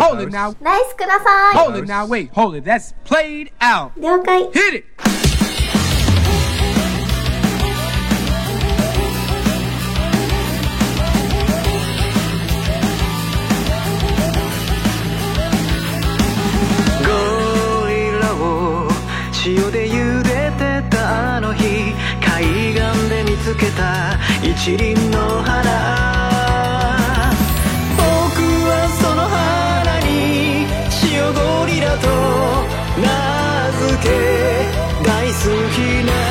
Hold it now. ナイスください。Hold it now. Wait, hold it. That's played out. 了解。Hit it. 塩で茹でてたあの日海岸で見つけた一輪の花と名付け大好きな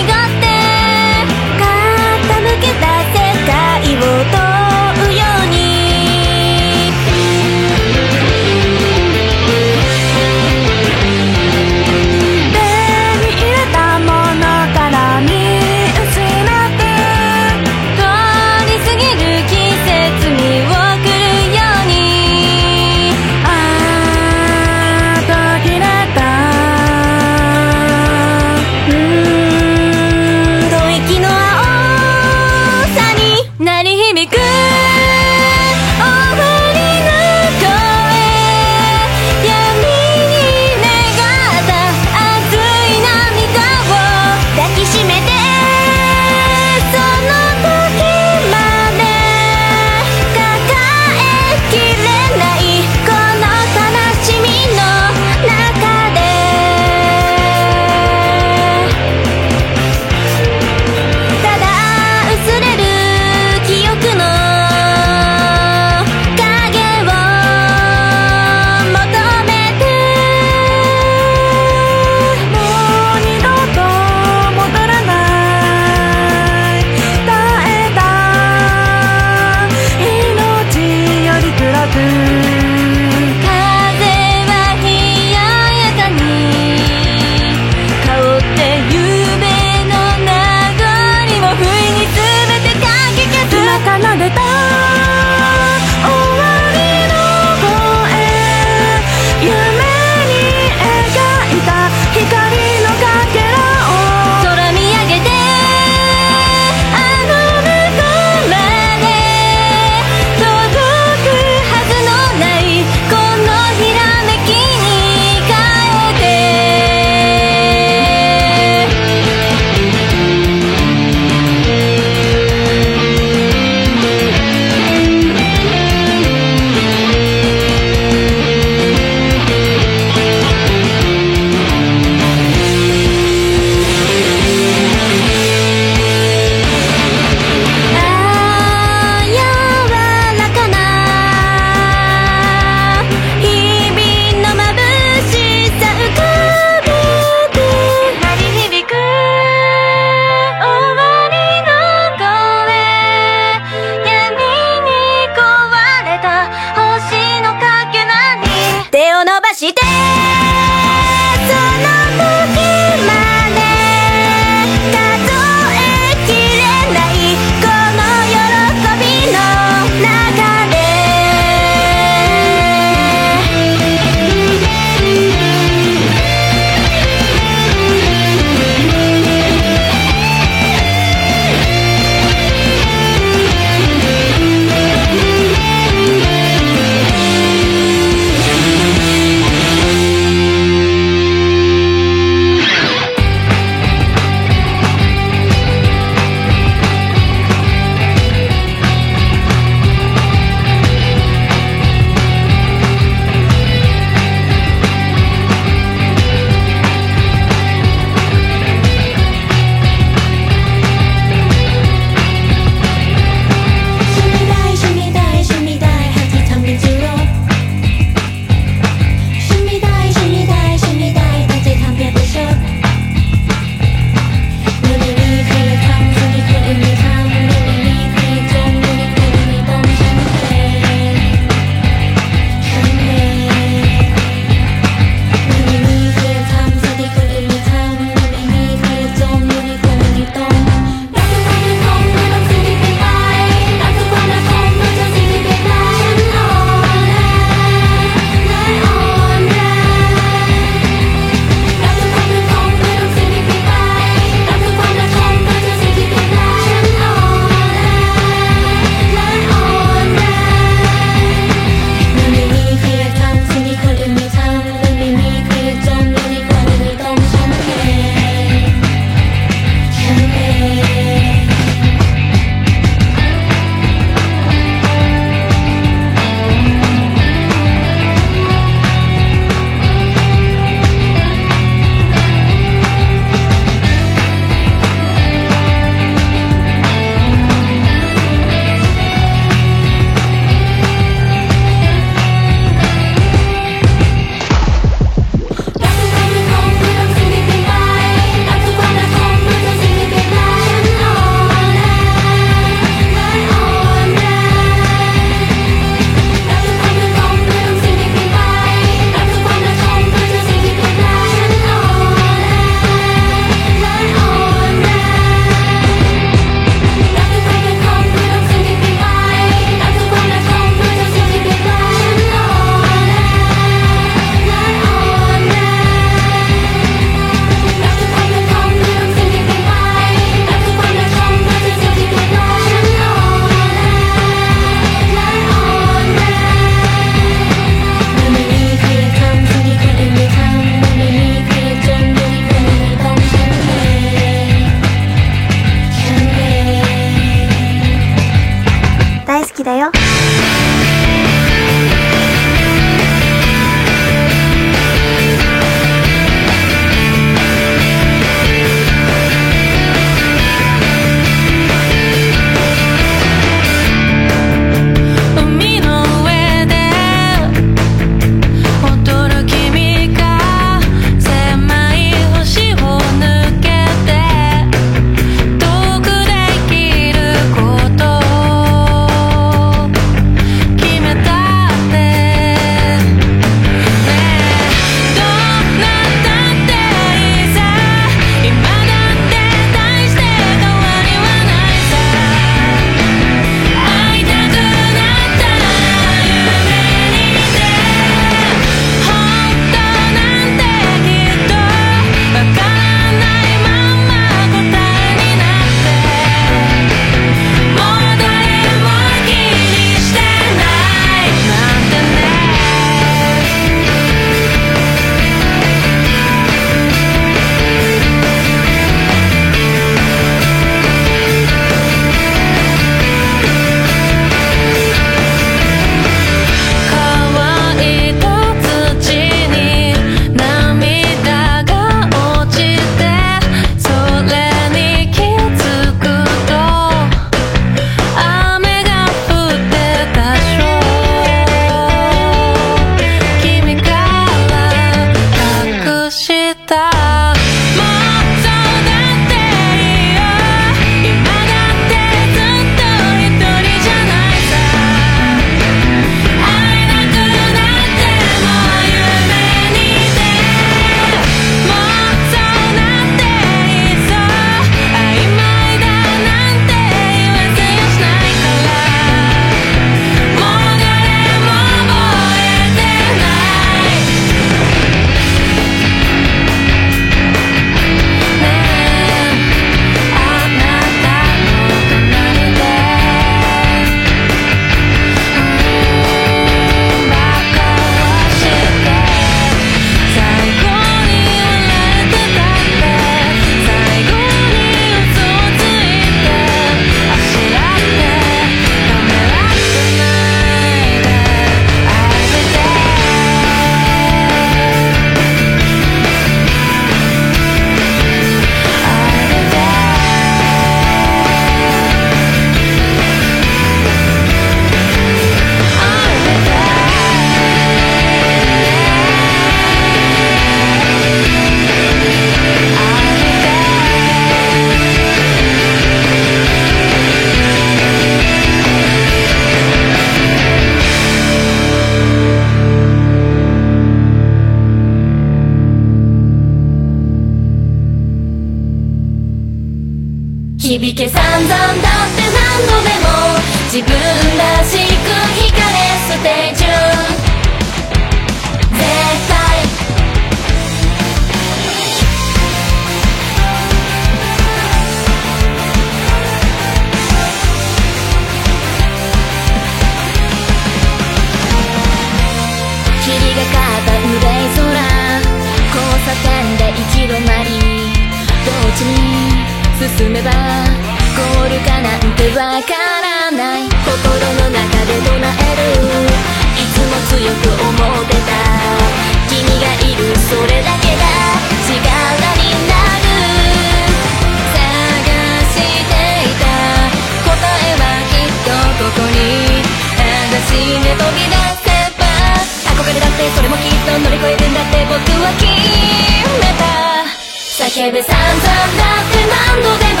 けべ散々だって何度でも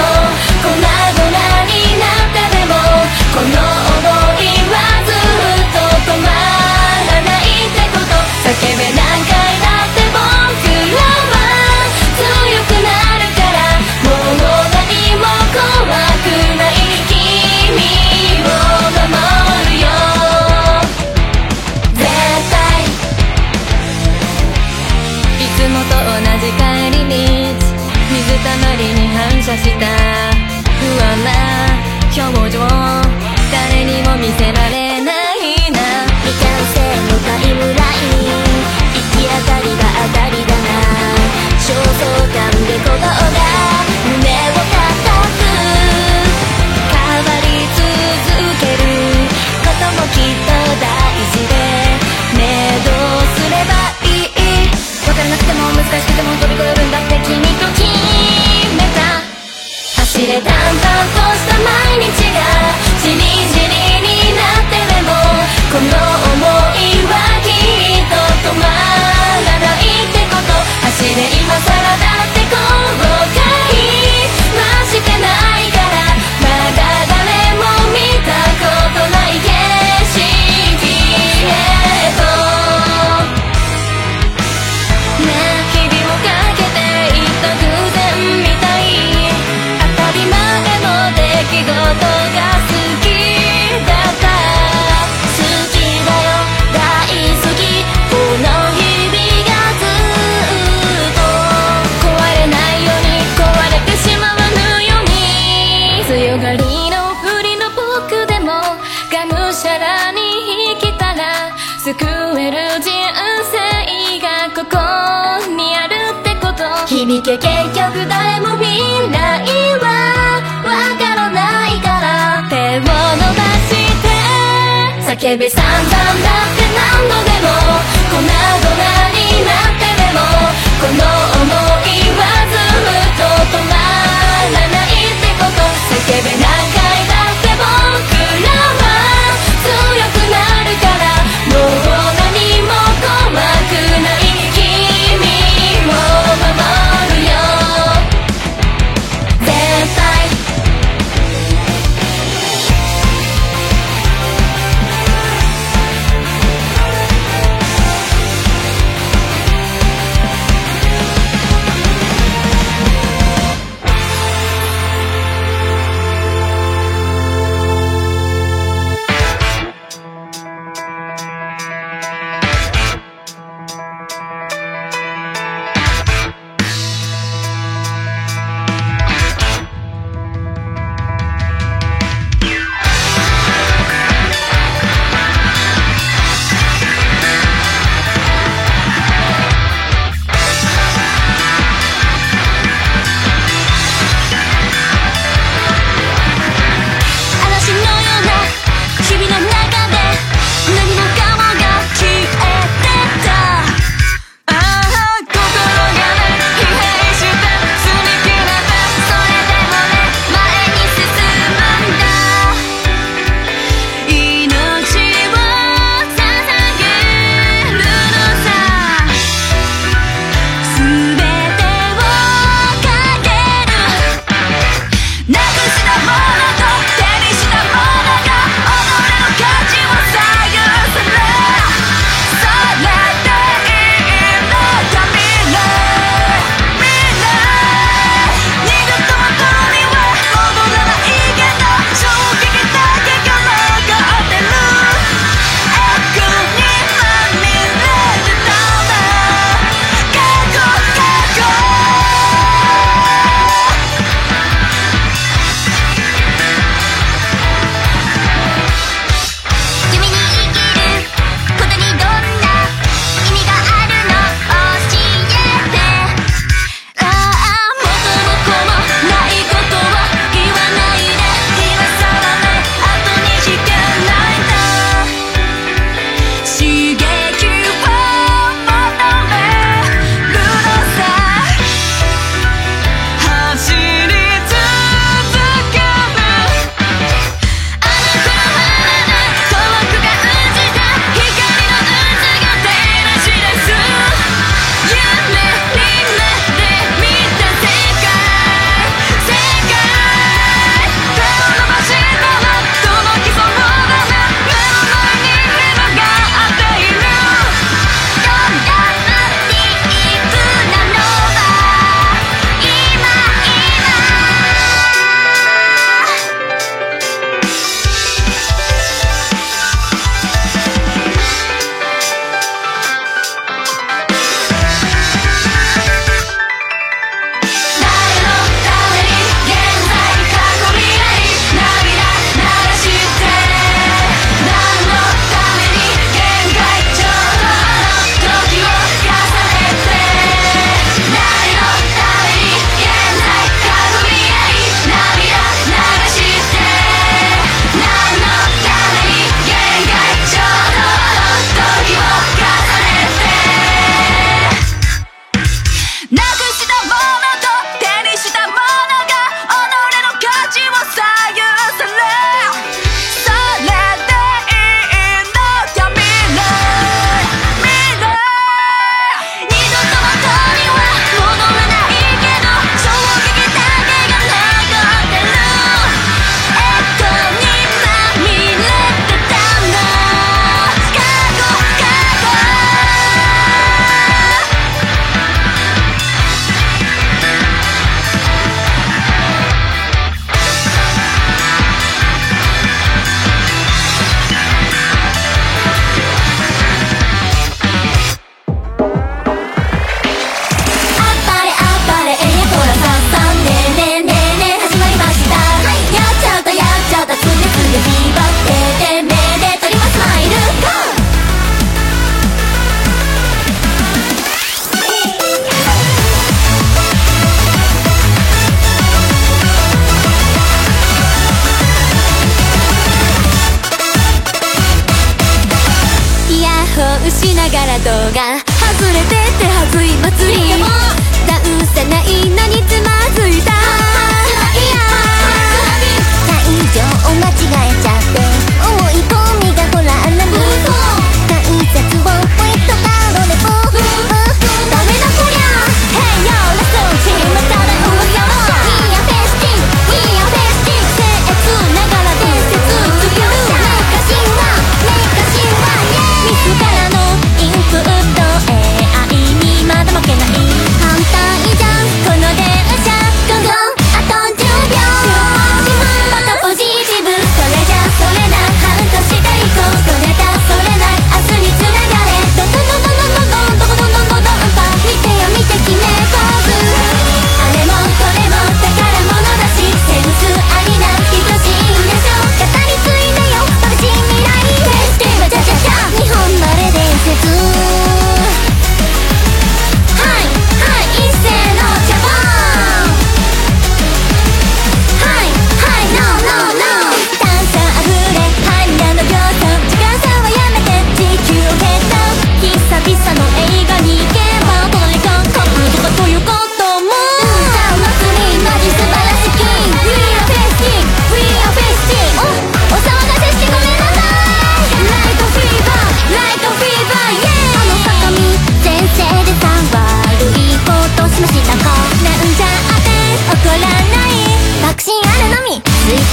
粉々になってでもこの sala de けべ散々だって何度でも粉々になってでもこの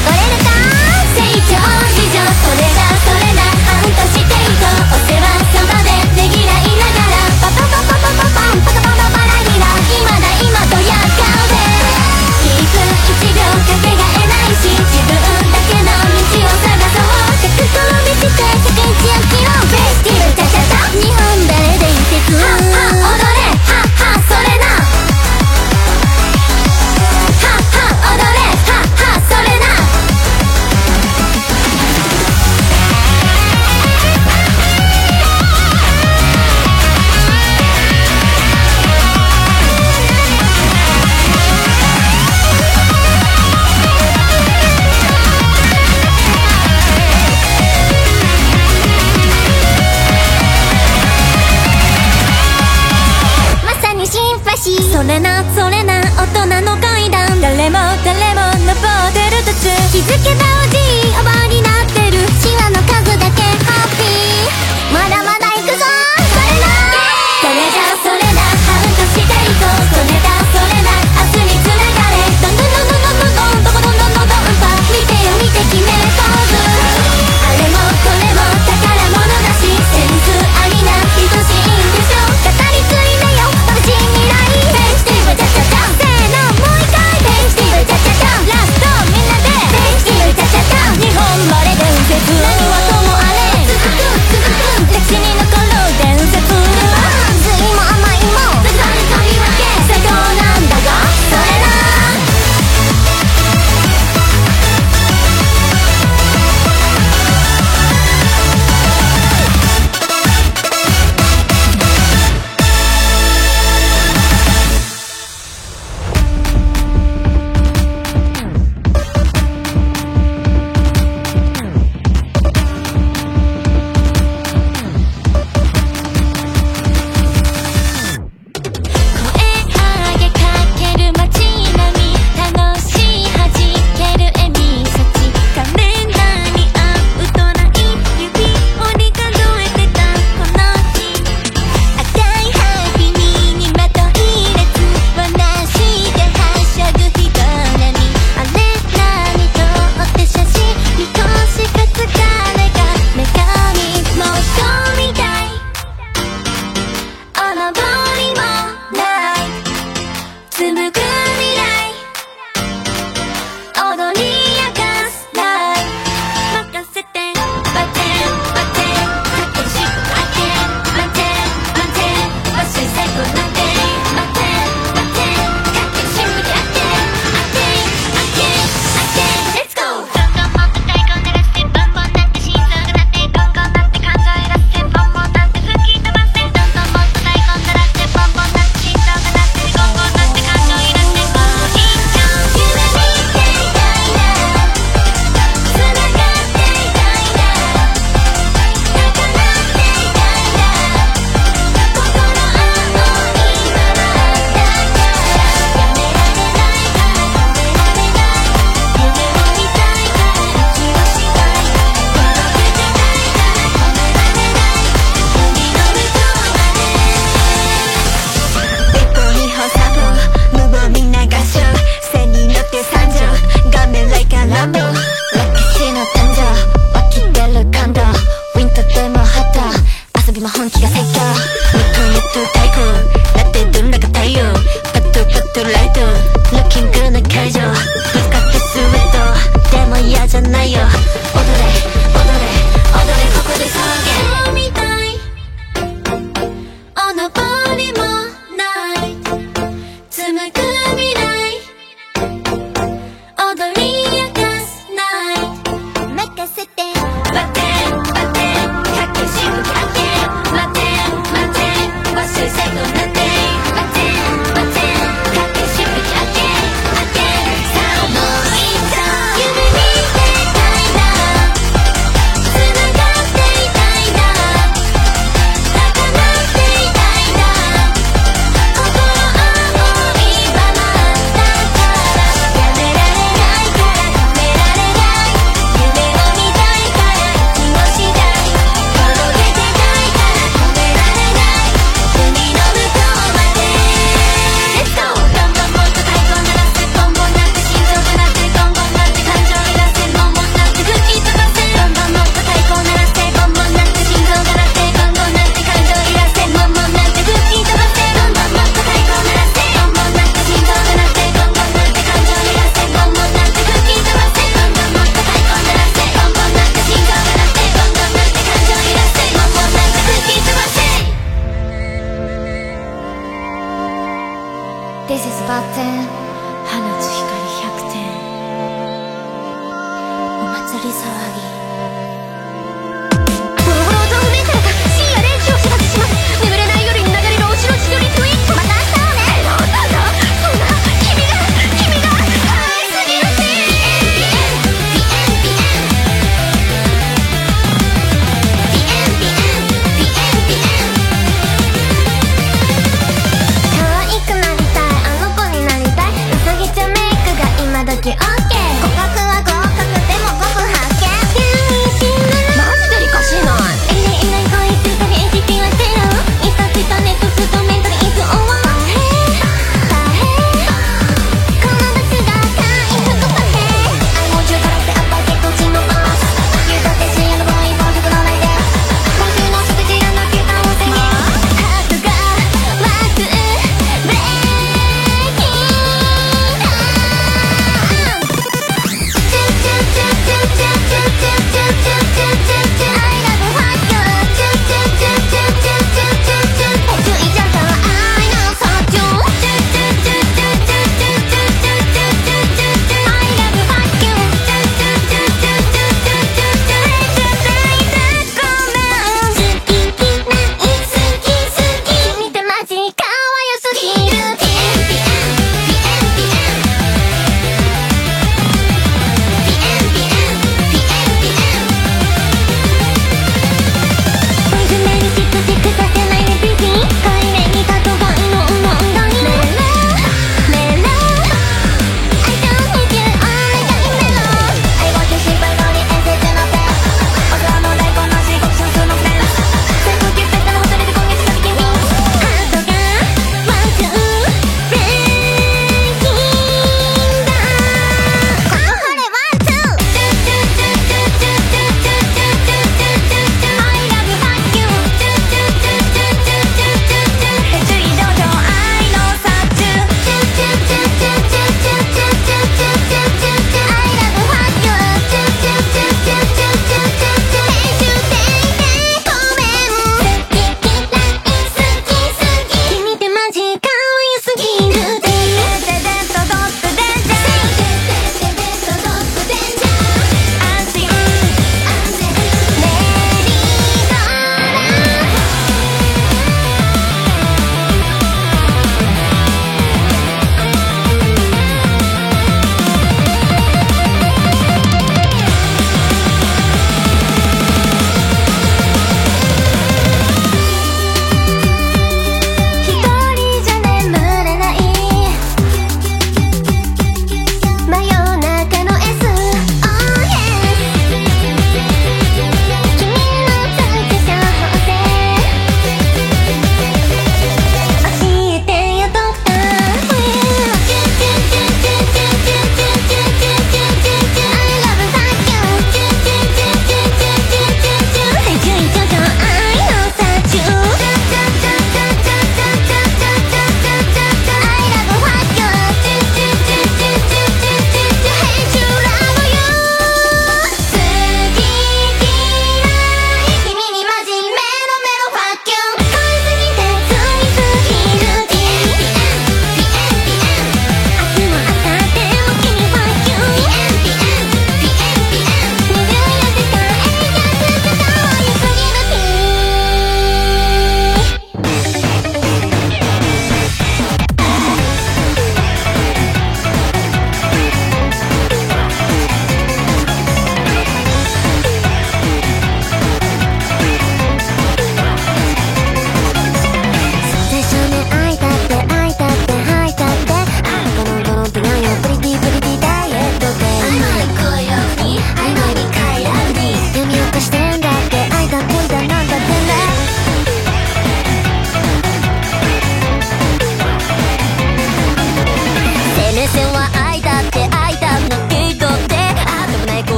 got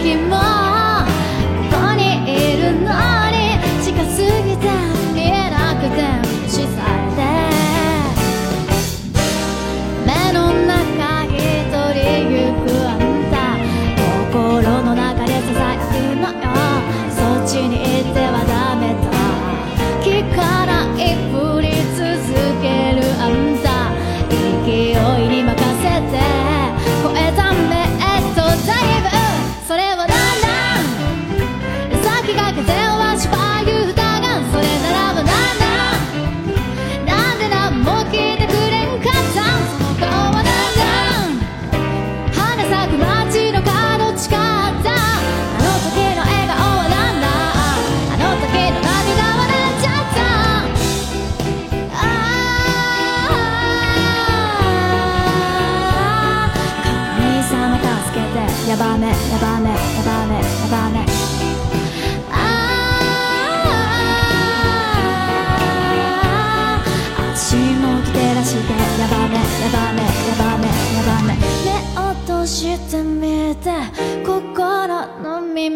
寂寞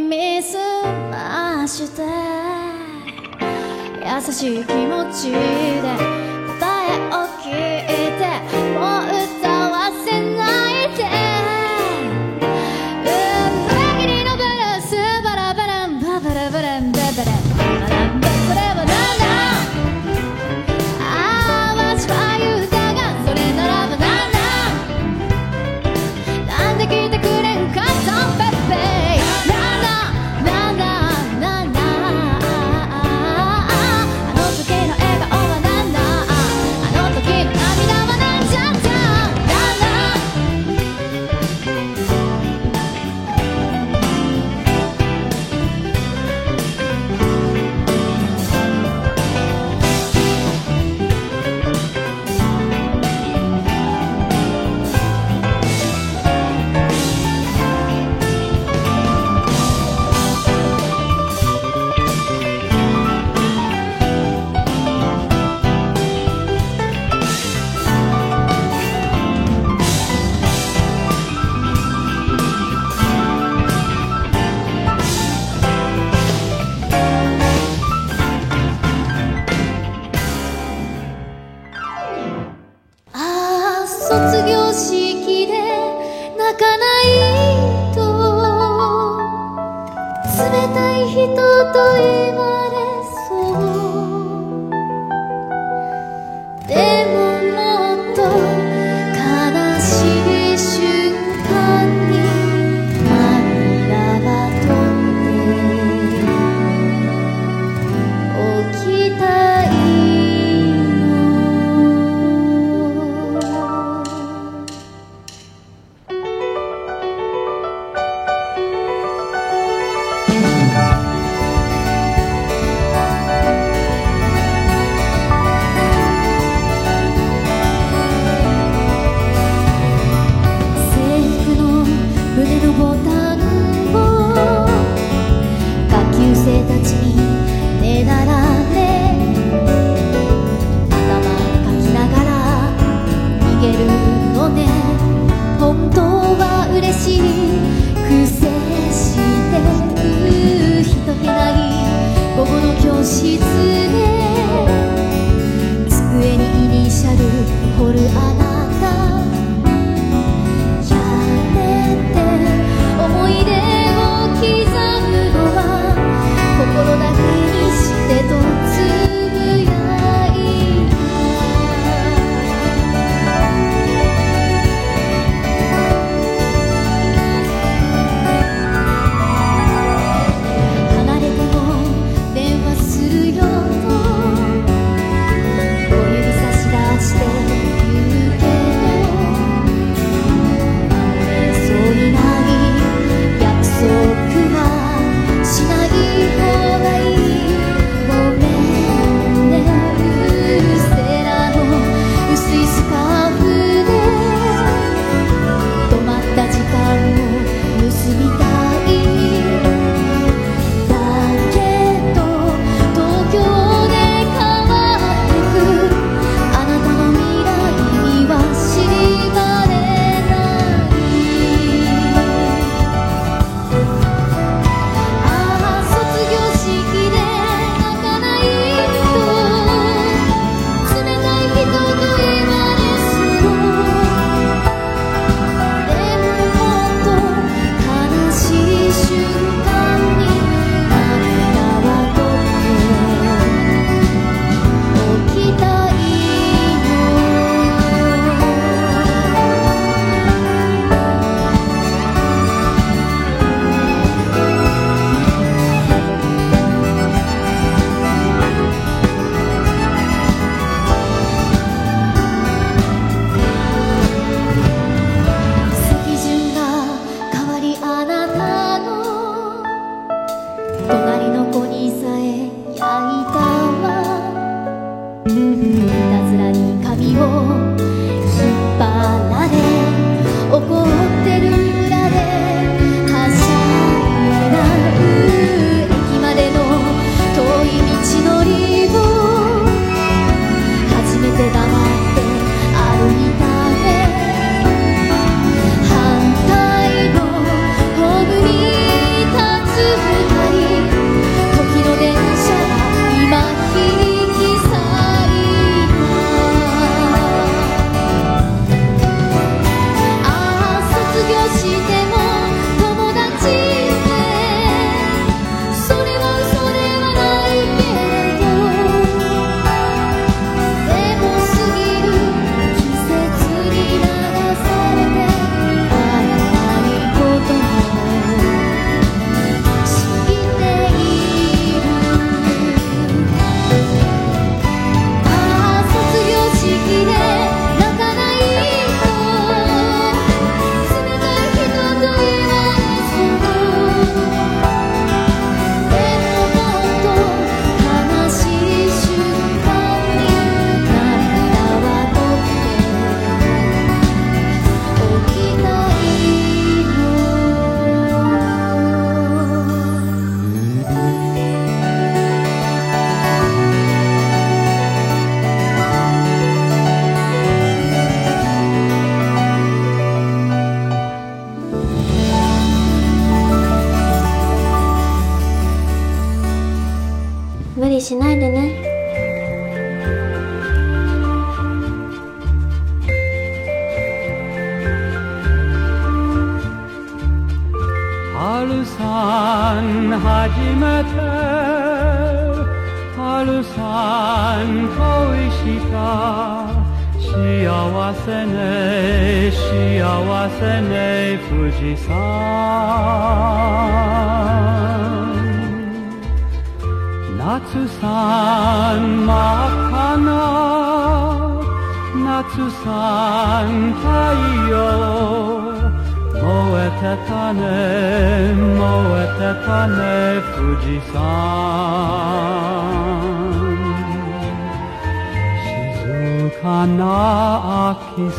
ミスまして。優しい気持ちで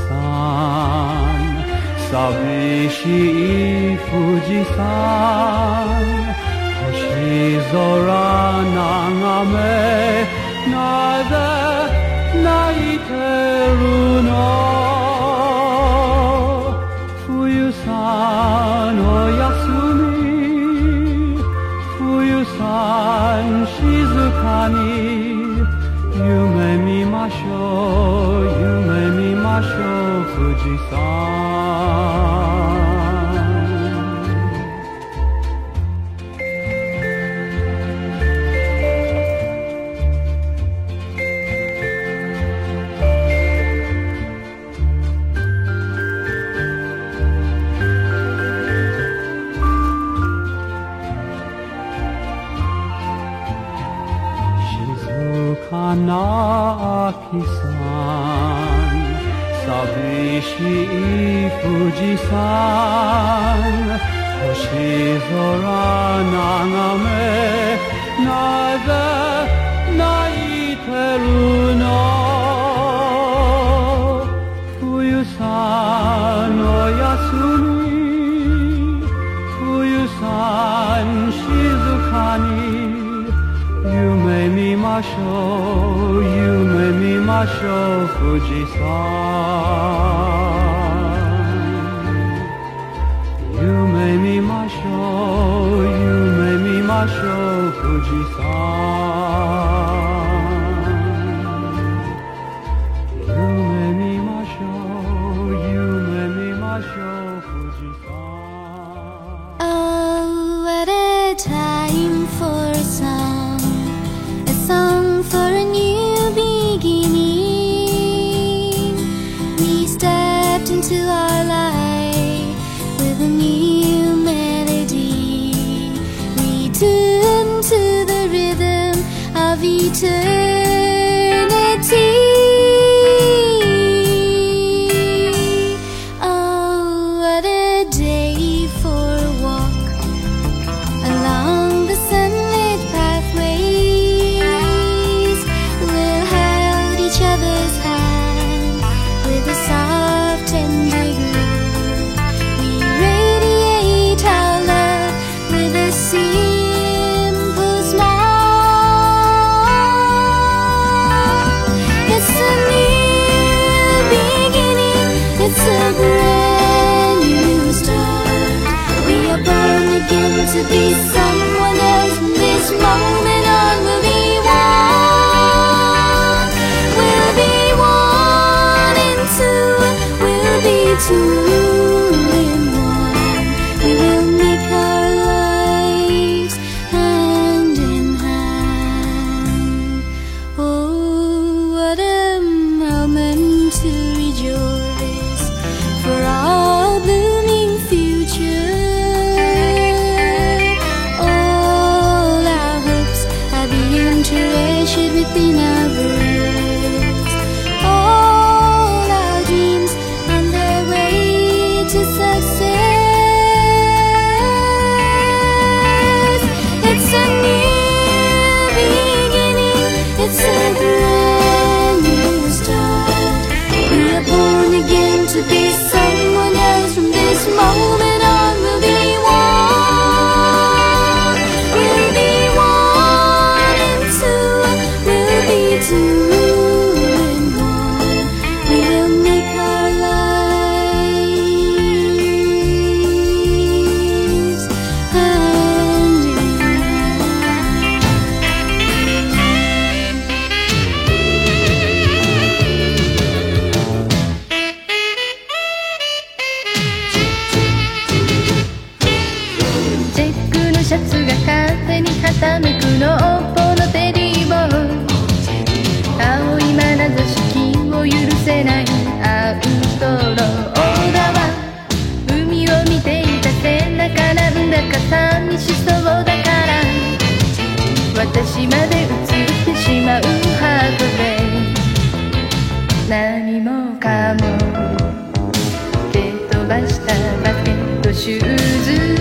san Sabe shi fuji san Hoshi zora nagame Nada naiteru no Fuyu san o yasumi Fuyu san shizuka ni Yume mimashou Masho Fujisan. Shizuka na 西富士山，星空眺めなぜ泣いてるの？冬さの夜みましょう夢見ましょう富士山私まで映ってしまうハートで何もかも蹴飛ばしたバケットシューズ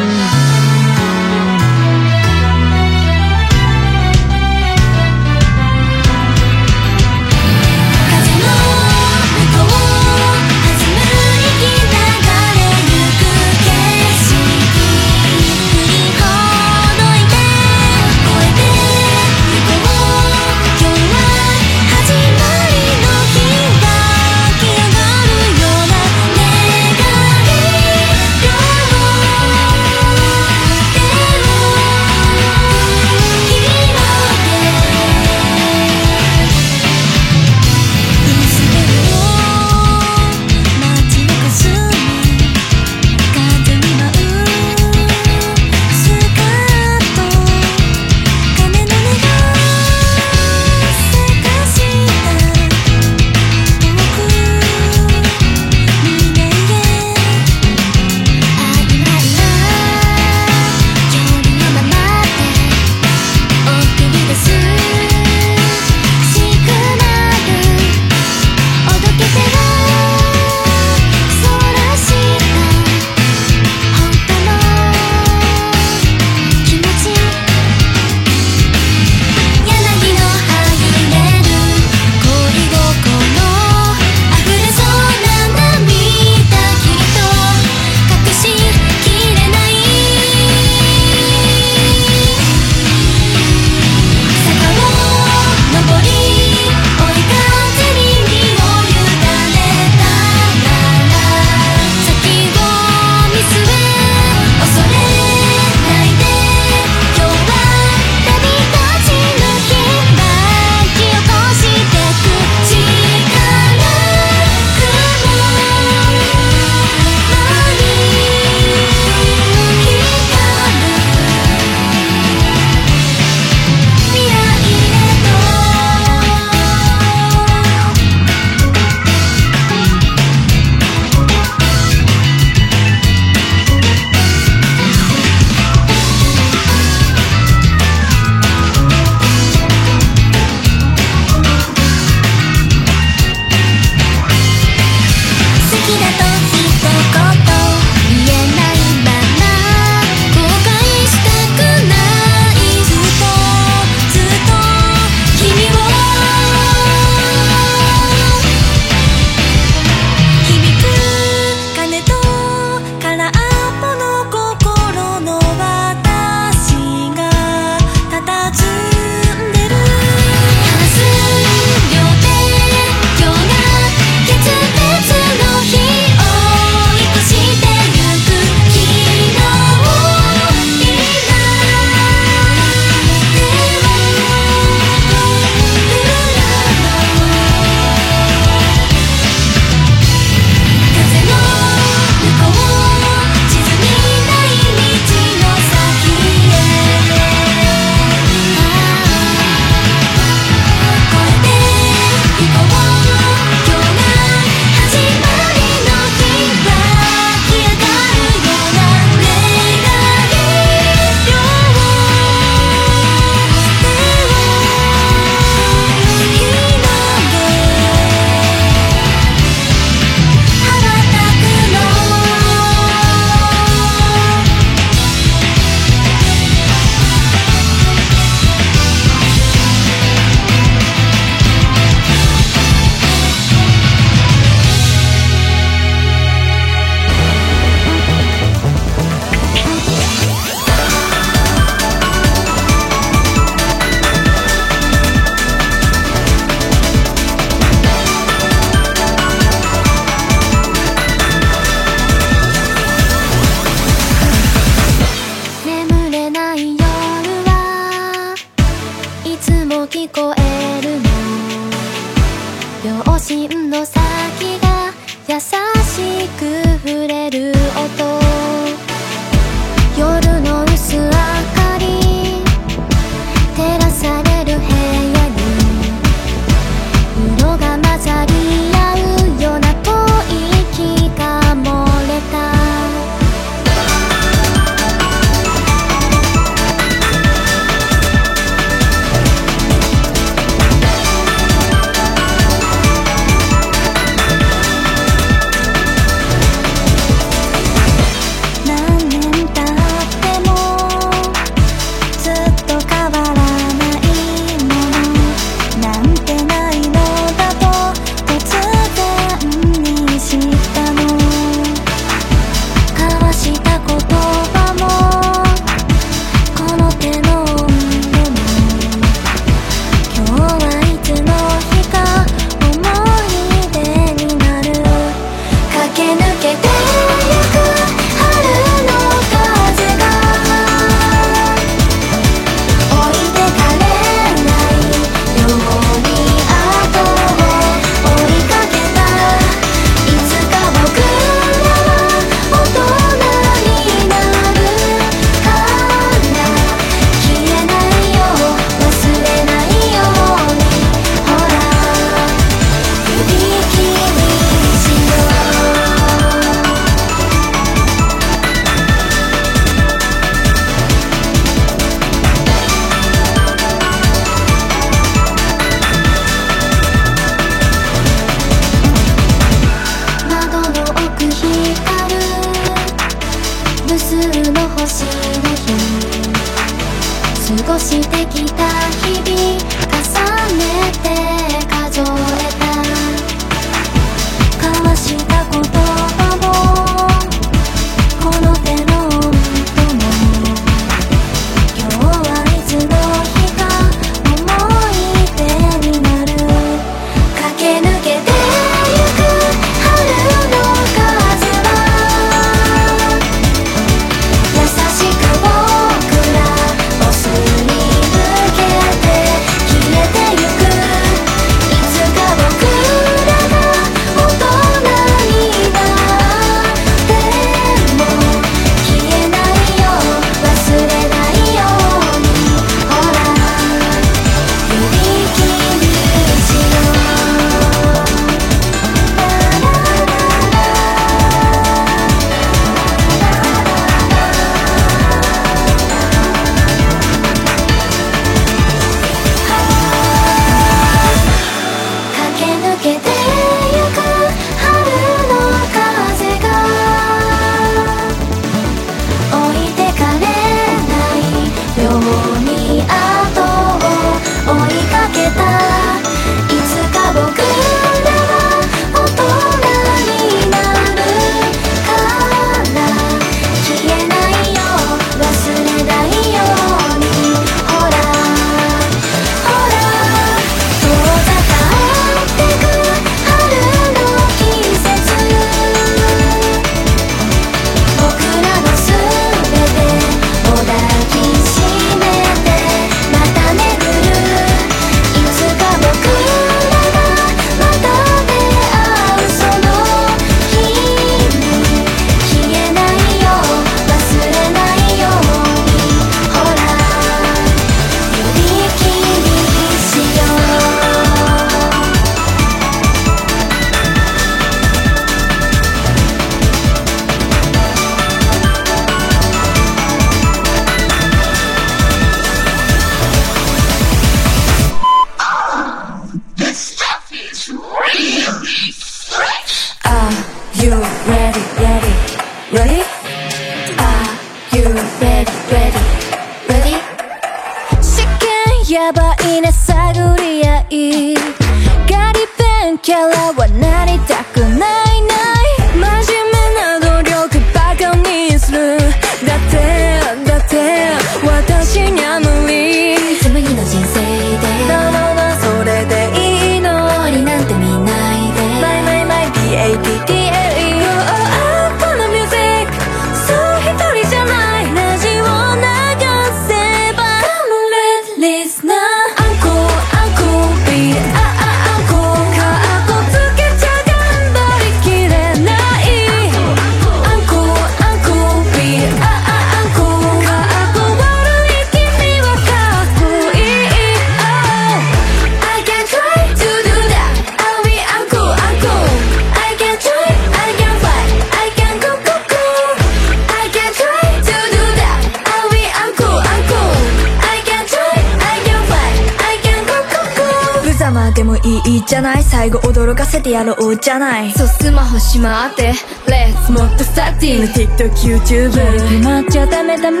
TikTok YouTuber やる気待っちゃダメダメ。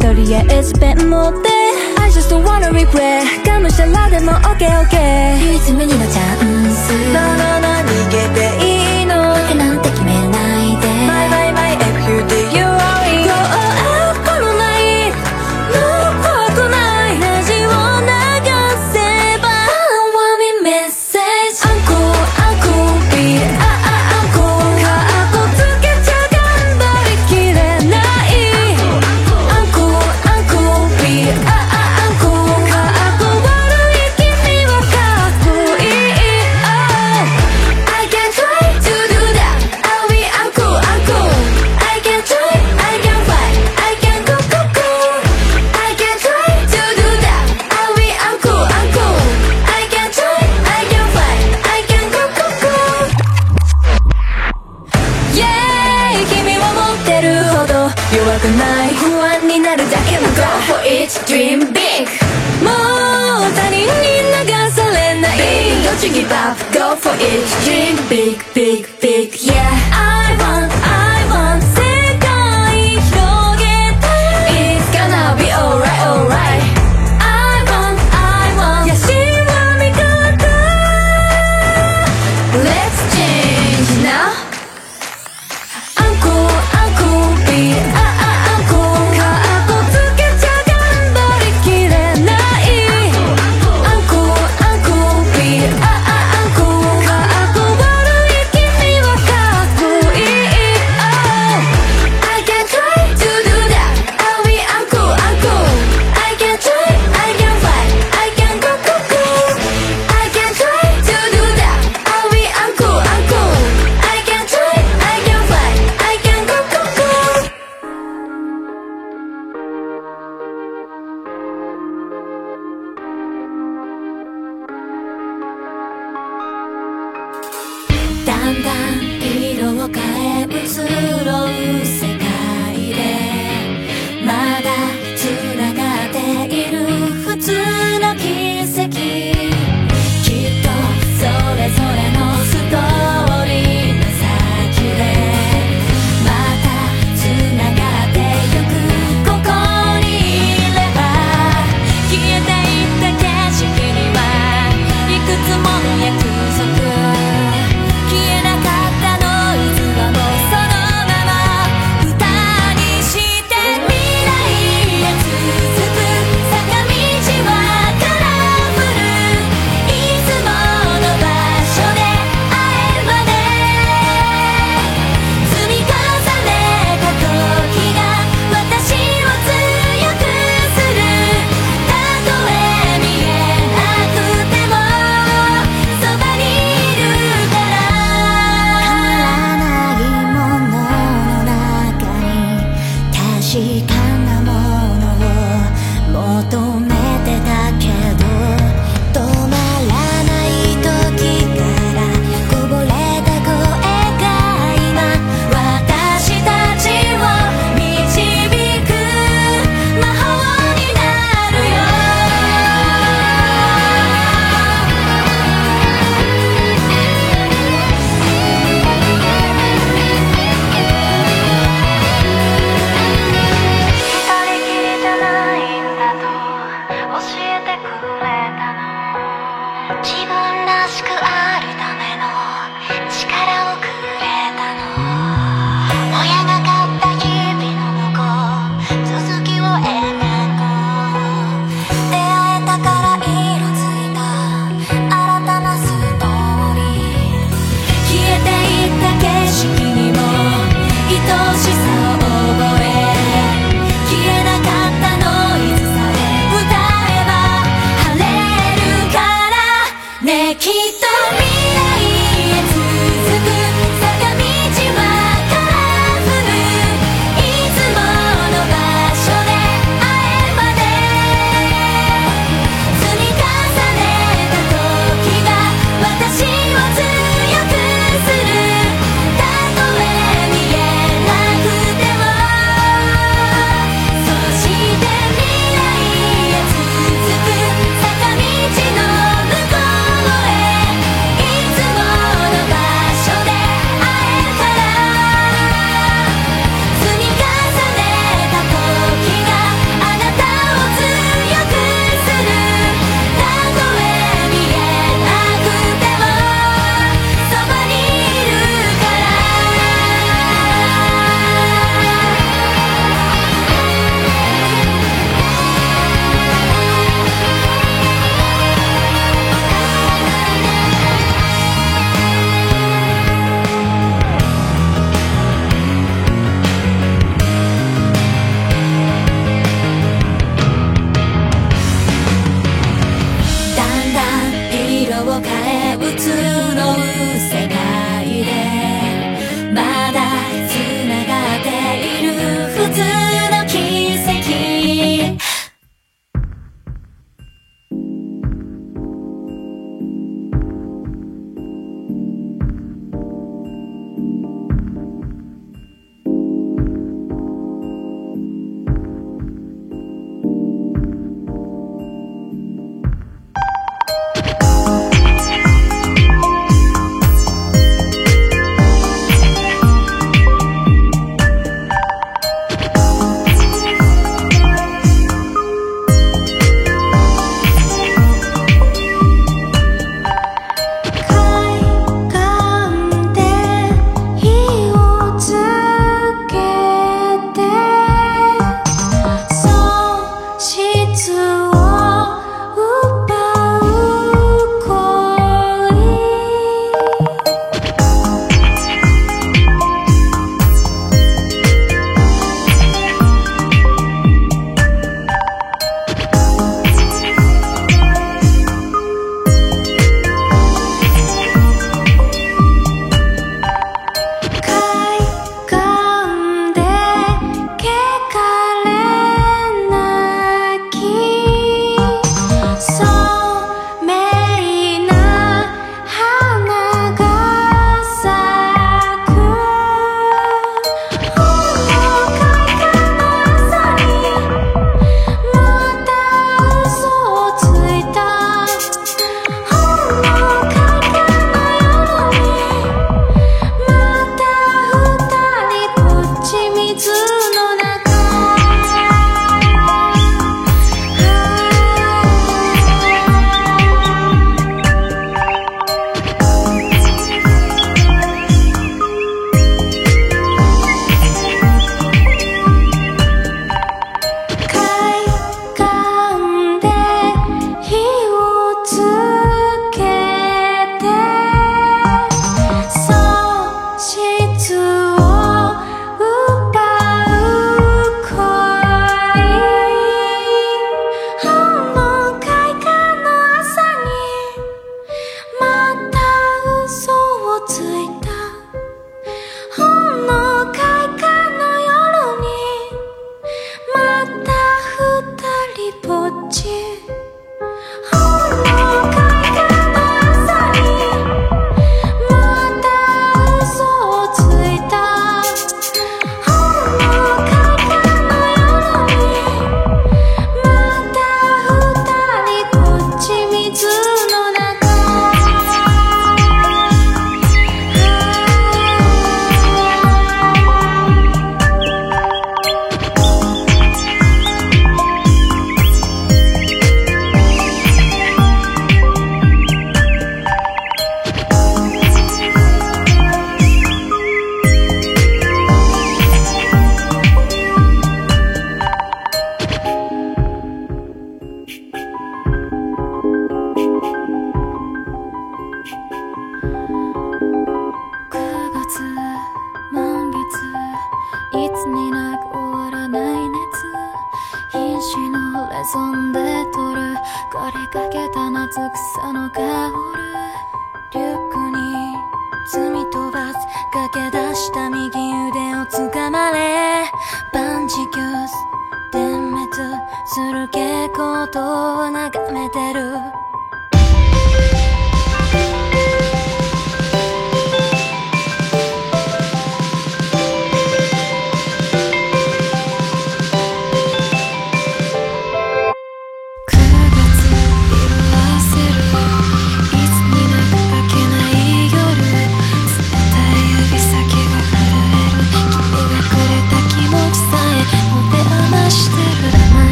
とりあえずペン持って。I just don't wanna regret がむしゃらでも OKOK、okay, okay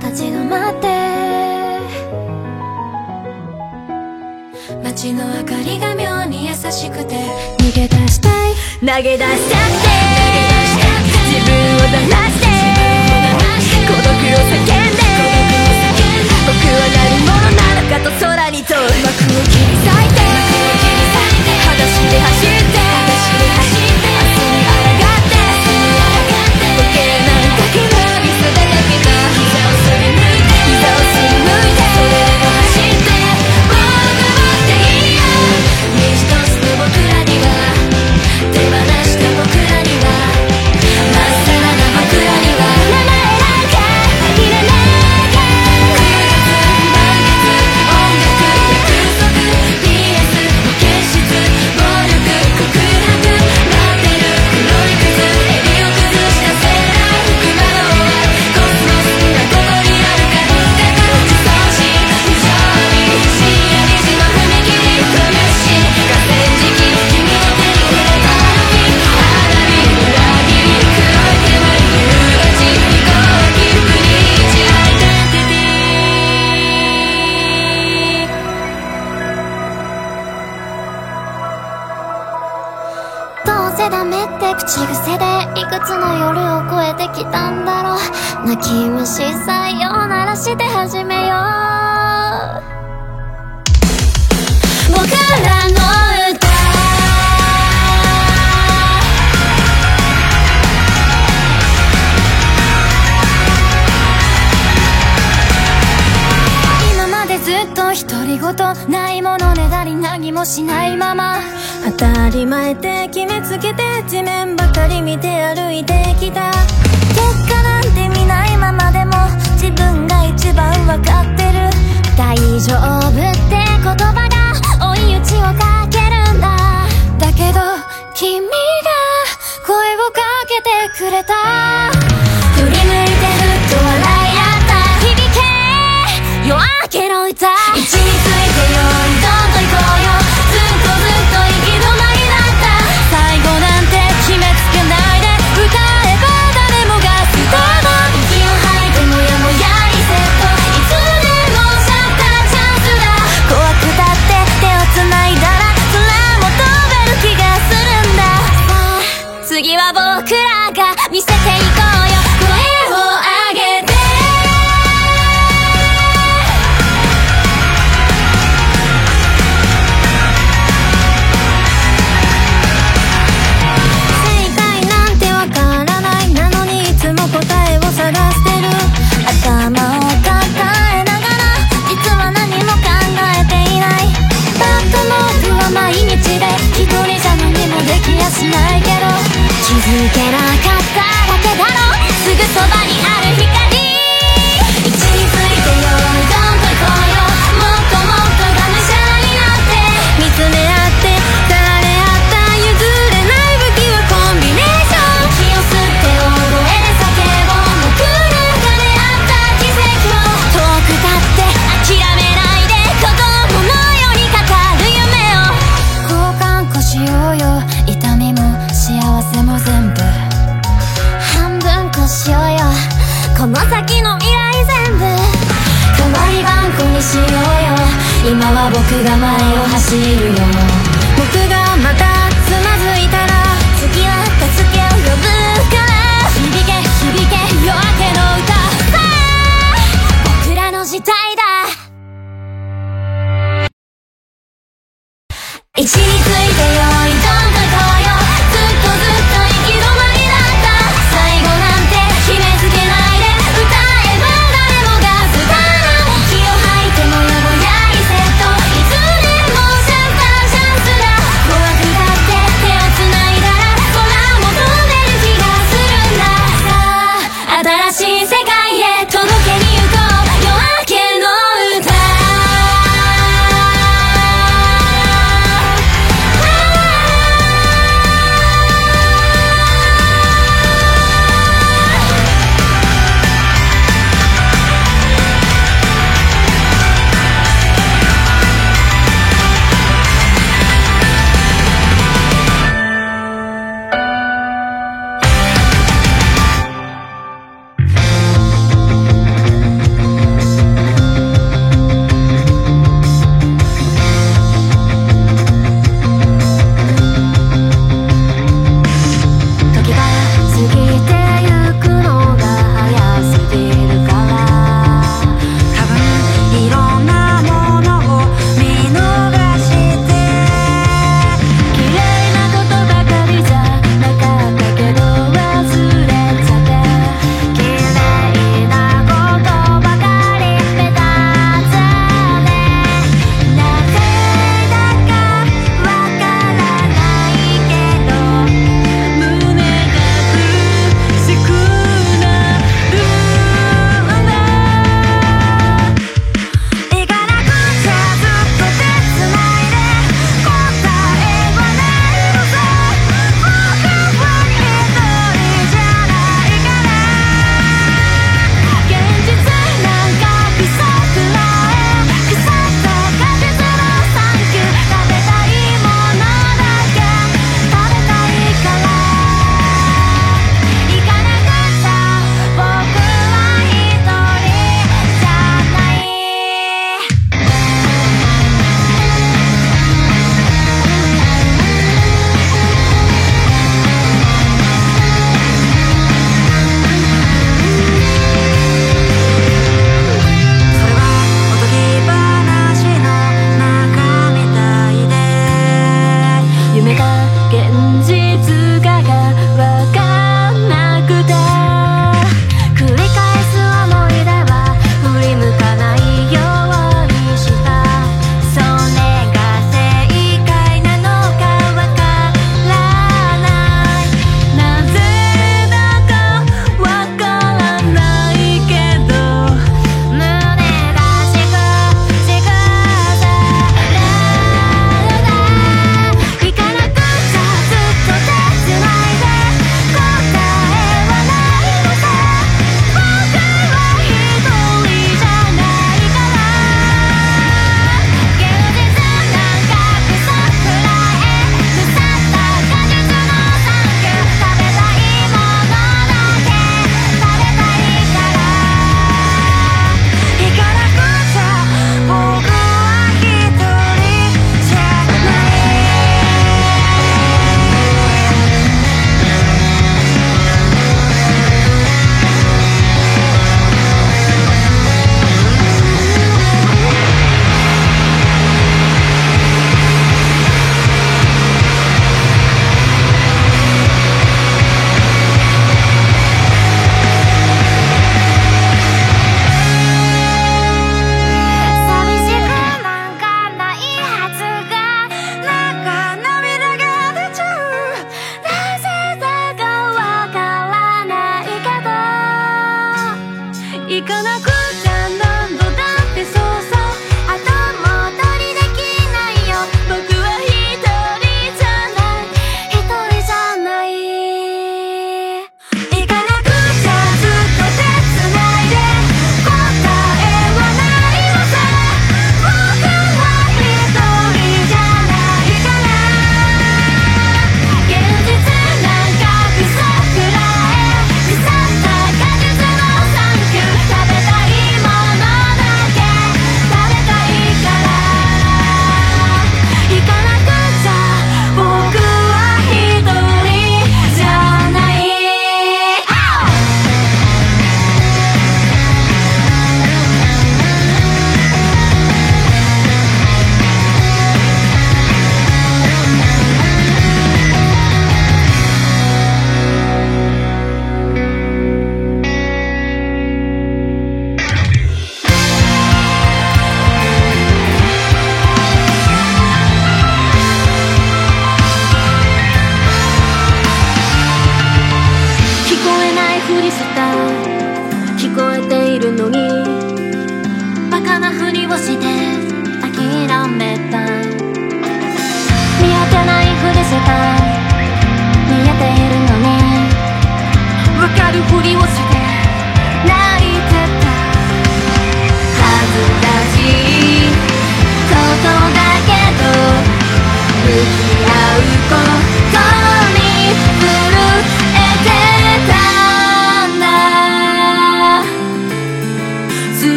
立ち止まって。街の明かりが妙に優しくて。逃げ出したい。投げ出しちゃって。自分をだらして。孤独を叫んで。僕は何者なのかと空にと幕を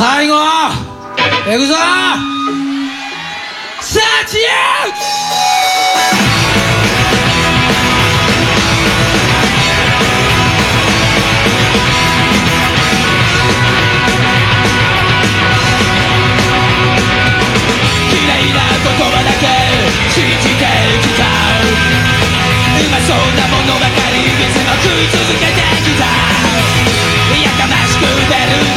最後行くぞサーチアウト綺麗な言葉だけ信じてきた。うまそうなものばかりいつも食い続けてきた。やかましくベル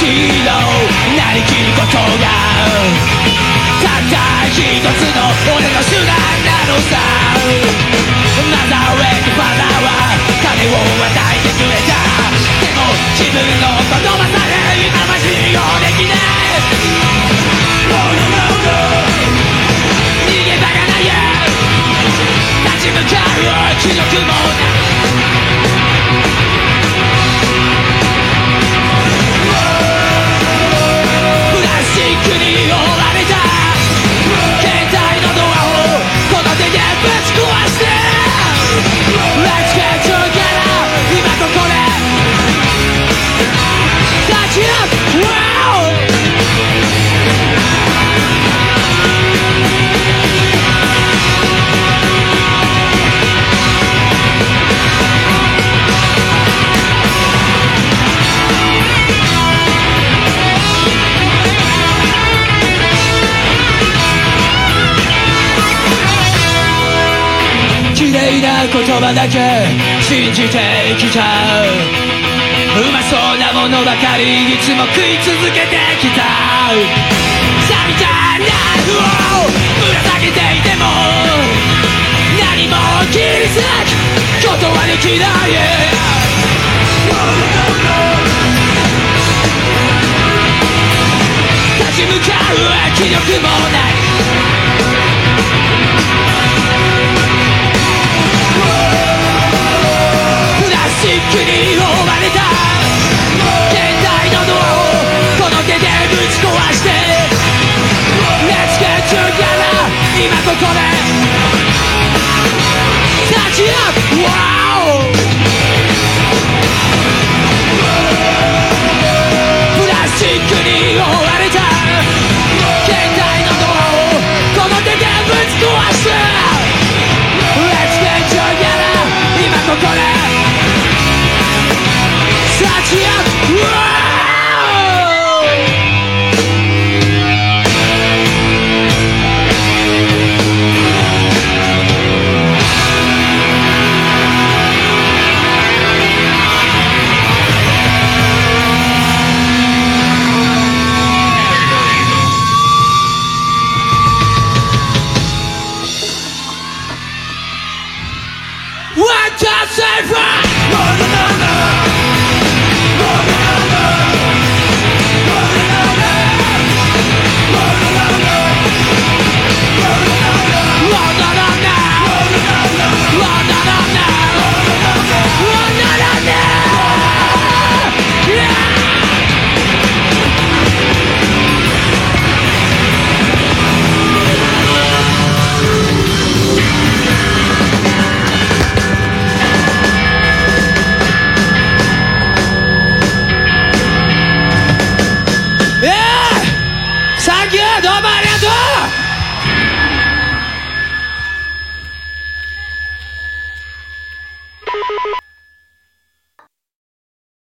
ヒーローなりきることが。た一つの俺の手段なのさマザーウェイクファザーは金を与えてくれたでも自分の言葉さえ今は信用できない逃げ場がない立ち向かう気力もない。言葉だけ信じて生きた。うまそうなものばかりいつも食い続けてきた。錆びたナイフをぶら下げていても。何も切り裂くことはできない。立ち向かう気力もない。今ここで。立ち上が